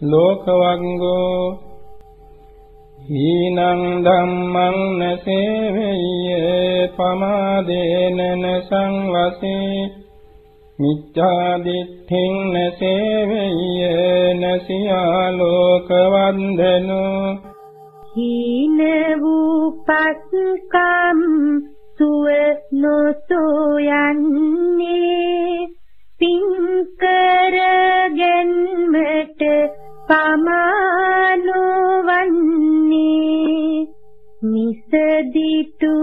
ලෝකවංගෝ හීනං ධම්මං නසේවෙය්‍ය පමාදේන සංවසේ මිච්ඡා දිට්ඨින් නසේවෙය්‍ය නසියා ලෝකවන්දනෝ හීන වූ පස්කම් සුව නොසොයන්නේ පින් කරගෙන්මට පමානුවන්නේ මිසදිතු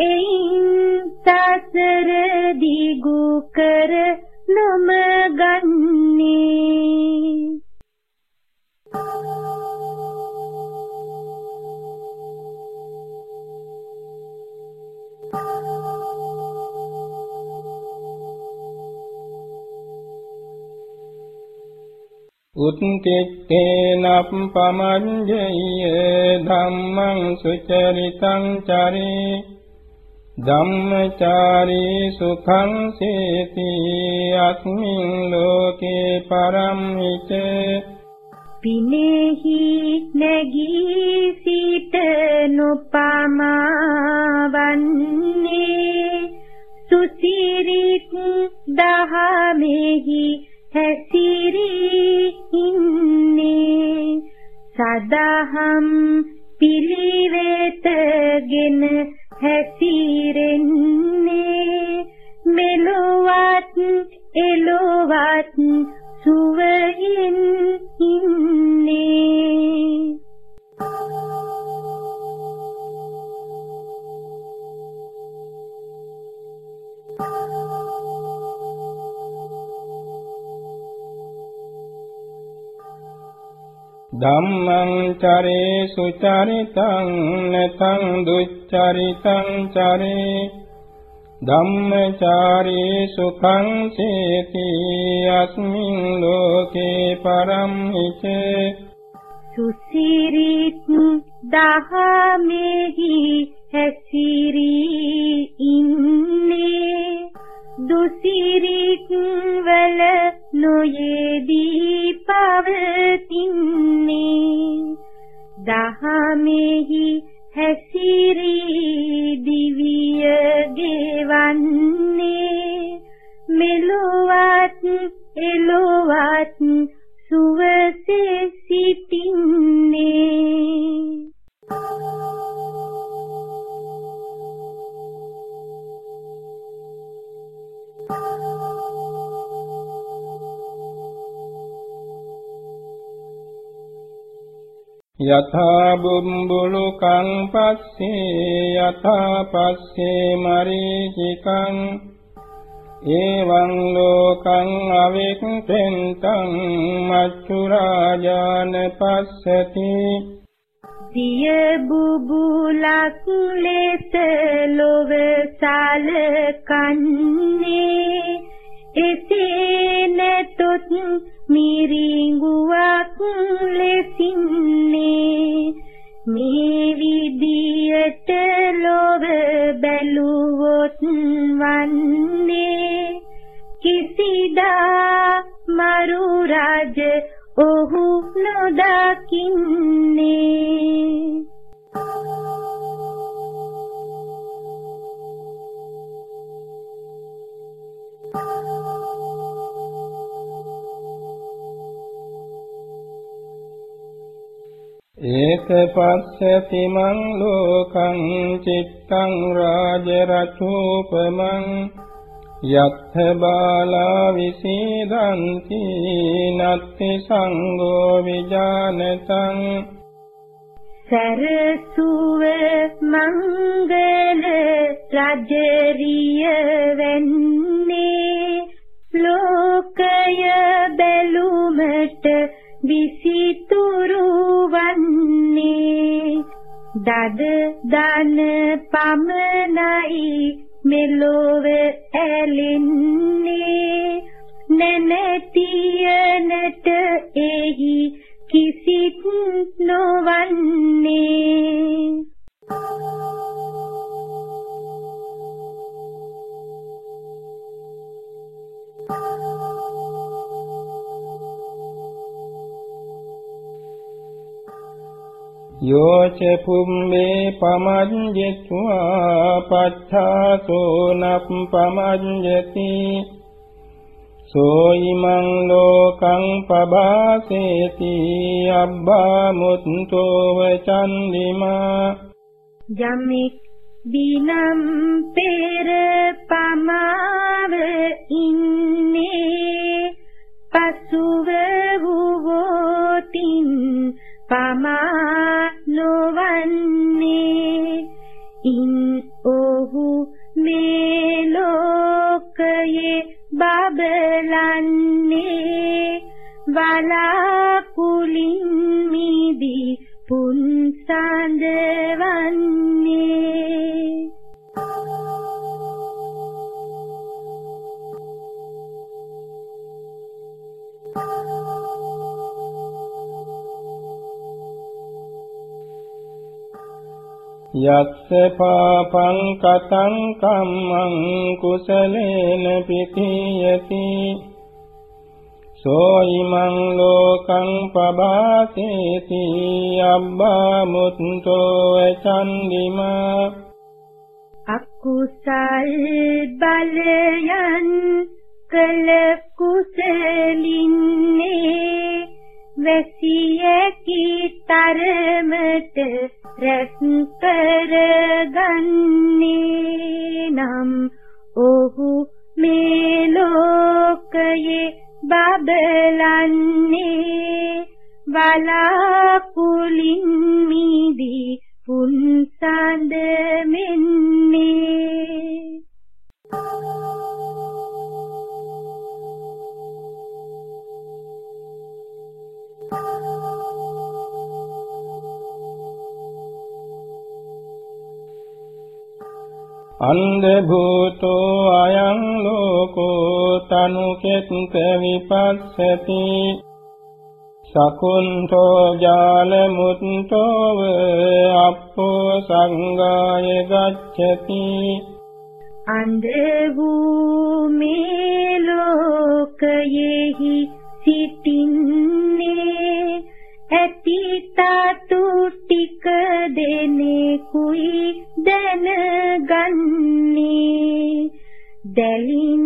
එයින් සසර දිගු කර නොමගන්නේ. උත්තිත්තේනප්පමඤ්ඤය ධම්මං සුචරිතං චරේ ධම්මචාරී සුඛං සේති අස්මින් ලෝකේ පරම්හිත පිනේහි නැගී සිට නොපමාවන්නේ සුසිරිත් දහමෙහි හැසිරී ඉන්නේ සදහම් පිළිවෙතගෙන ධම්මං චරේ සුචරිතං නතං දුච්චරිතං චරේ ධම්මචාරී සුඛං සේති අස්මින් ලෝකේ පරම්හිත සුසිරිත් දහමෙහි හැසිරී ඉන්නේ දුසිරිත් වල නොයේදී දහමෙහි හැසිරී දිවිය ගෙවන්නේ. මෙලොවත් එලොවත් සුවසේ යථා බුම්බුලුකං පස්සේ යථා පස්සේ මරීචිකං. එවං ලෝකං අවික්ඛෙන්තං මච්චු රාජාන පස්සති. සිය බුබුලක් ලෙස ලොව සලකන්නේ එසේ නැතොත් මිරිඟුවක් ලෙසින්නේ මේ විදියට ලොව බැලුවොත් වන්නේ කිසිදා මරු රාජ ඔහු නොදකින්නේ. ඒක පස්සති මං ලෝකං චිත්තං රාජ රචෝපමං යත්ථ බාලා විසීදන්ති නත්ති සංඝෝ විජානතං සරසුව මංගල රජරිය දද දන පමනයි මෙලොව ඇලෙන්නේ. නැනතියනට එහි කිසිත් නොවන්නේ. යෝච පුම්මේ පමඤ්ජත්වා පච්ඡාසෝ නප් පමඤ්ජති සෝයිමං ලෝකං පබාසේති අබ්බා මුත්තෝ වචන්දිමා යමෙක් දිනම් පෙර පමාව ඉන්නේ ඔහු මේ ලෝකයේ බබලන්නේ. වලාකුලින් මිදී පුන් සඳවන්නේ. යස්ස පාපං කතං කම්මං කුසලේන පිතියති සෝයිමං ලෝකං පබාසේති. අබ්බා මුත්තෝ චන්දිමා. අකුසල් බලයන් කළ කුසලින්නේ වැසියකි තරමට රැස් කරගන්නේ නම් ඔහු මේ ලෝකයේ බබලන්නේ. වලාකුලින් මිදී පුන් විපස්සති සකුන්තෝ ජාල මුත්තෝව අප්පෝ සංගාය ගච්ඡති අන්ධ වූ මේ ලෝකයෙහි සිටින්නේ ඇති තතු ටික දෙනෙකුයි දැනගන්නේ. දැලින්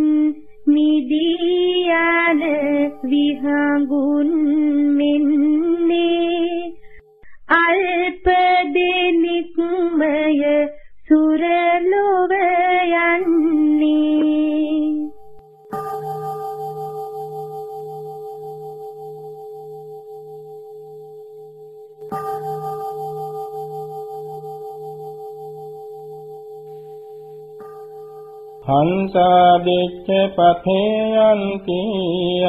නිදී යන විහඟුන් මෙන්නේ. අල්ප දෙනෙක්මය හංසා දෙච්ච පතේ යන්ති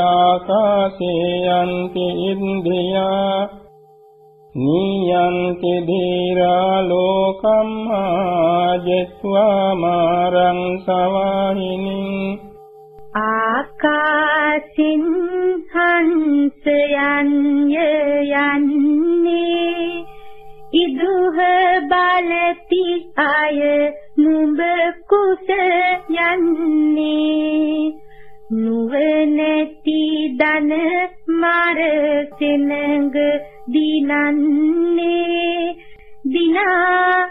ආකාසේ යන්ති ඉන්ද්‍රියා නීයන්ති ධීරා ලෝකම් ආජත්වා මාරං සවාහිනින් ආකාසින් හංසයන් යන්නේ ඉදුහ බලති අය නුඹ කුස යන්නේ? නුවණැති දන මර සෙනඟ දිනන්නේ? දිනා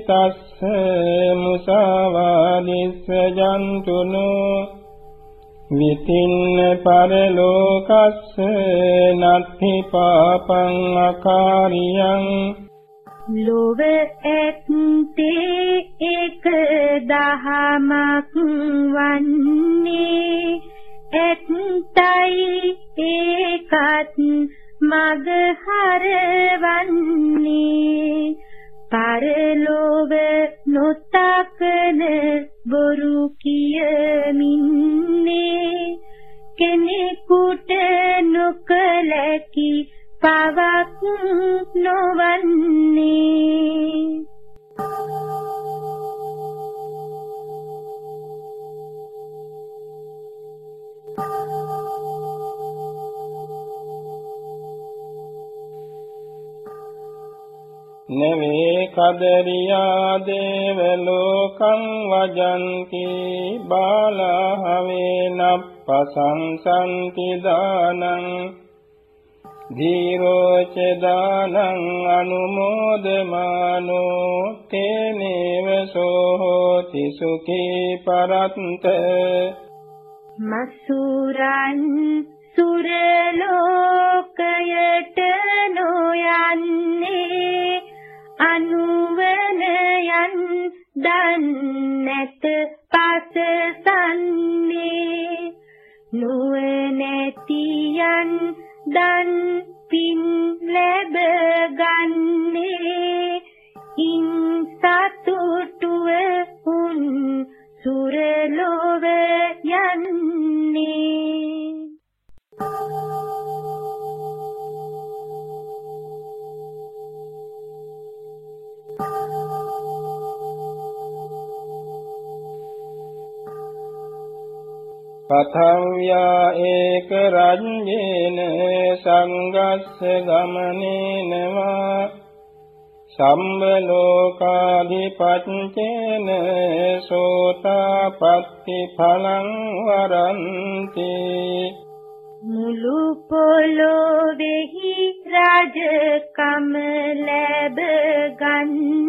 අතීතස්ස මුසාවාදිස්ස ජන්තුනෝ විතින්න පරලෝකස්ස නත්ථි පාපං අකාරියං ලොව ඇත්තේ එක දහමක් වන්නේ. ඇත්තයි ඒකත් මග හරවන්නේ නොවන්නේ නවේ කදරියා දේව ලෝකං වජන්ති බාලහවේ නප්පසංසන්ති දානං ධීරෝ ච දානං අනුමෝදමානෝ තේනේව සෝති සුඛී පරත්ත මසුරන් සුරලෝකයට නොයන්නේ අනුවනයන් දන්නැත පසසන්නේ නුවණැතියන් දන් පින් ලැබ ගන්නේ. ඉන් සතුටුව උන් සුරලොව පතව්‍යා ඒක රඤ්ඤේන සංගස්ස ගමනේනවා සම්බ ලෝකාධිපච්චේන සෝතාපට්ටි ඵලං වරන්ති මුළු පොළොවේහි රාජකම ලැබ ගන්නේ